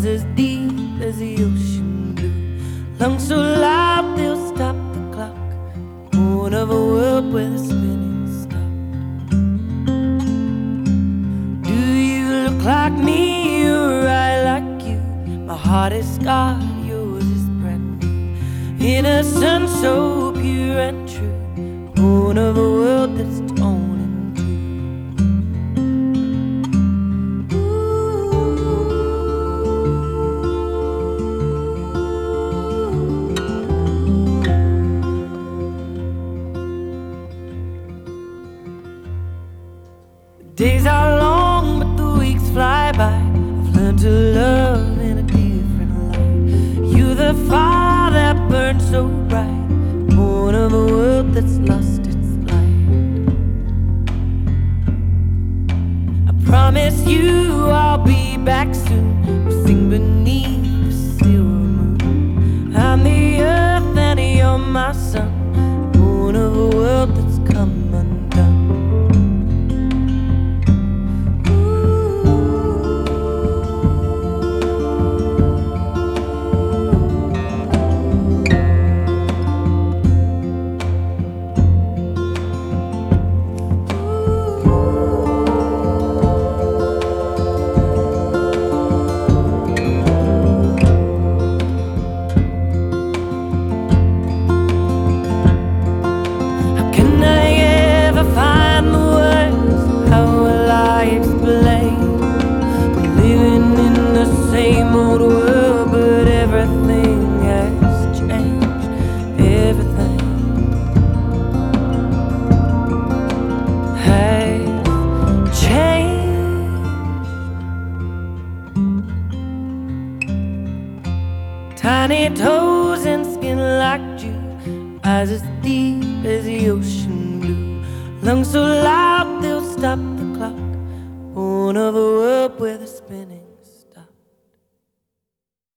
eyes as deep as the ocean blue, lungs so loud they'll stop the clock. Born of a world where the spinning stopped. Do you look like me or I like you? My heart is scarred, yours is brand new. Innocent, so pure and true. Born of a world that's days are long, but the weeks fly by. I've learned to love in a different light. You, the fire that burns so bright, born of a world that's lost its light. I promise you I'll be back soon. Tiny toes and skin like dew, eyes as deep as the ocean blue, lungs so loud they'll stop the clock. Born of a world where the